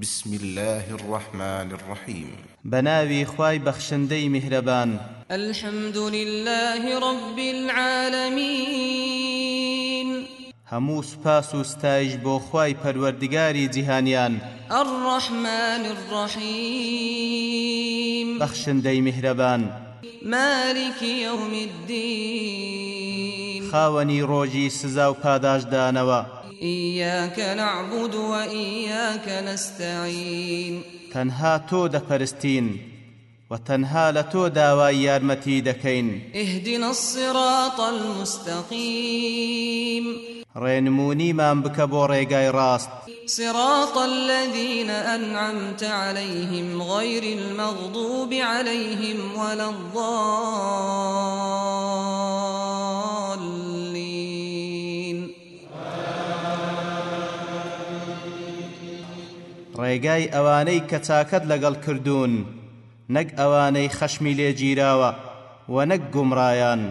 بسم الله الرحمن الرحيم بناوي خواي بخشندي مهربان الحمد لله رب العالمين هەموو سوپاس و ستایش بۆ خوای پەروەردگاری جیهانیان الرحمن الرحیم بەخشندەی میهرەبان مالکی یوم الدین خاوەنی ڕۆژی سزا و پاداشدانەوە إياك نعبد وإياك نستعين تنها تو دفرستين وتنها لتو داوای یارمەتی دەکەین ئهدینا الصراط المستقيم ڕێنمونیمان بکە بۆ ڕێگای ڕاست صراط الذين أنعمت عليهم غير المغضوب عليهم ولا الضالين ڕێگای ئەوانەی کە چاکەت لەگەڵ کردوون نەک ئەوانەی خەشمی لێگیراوە و نەک گومڕایان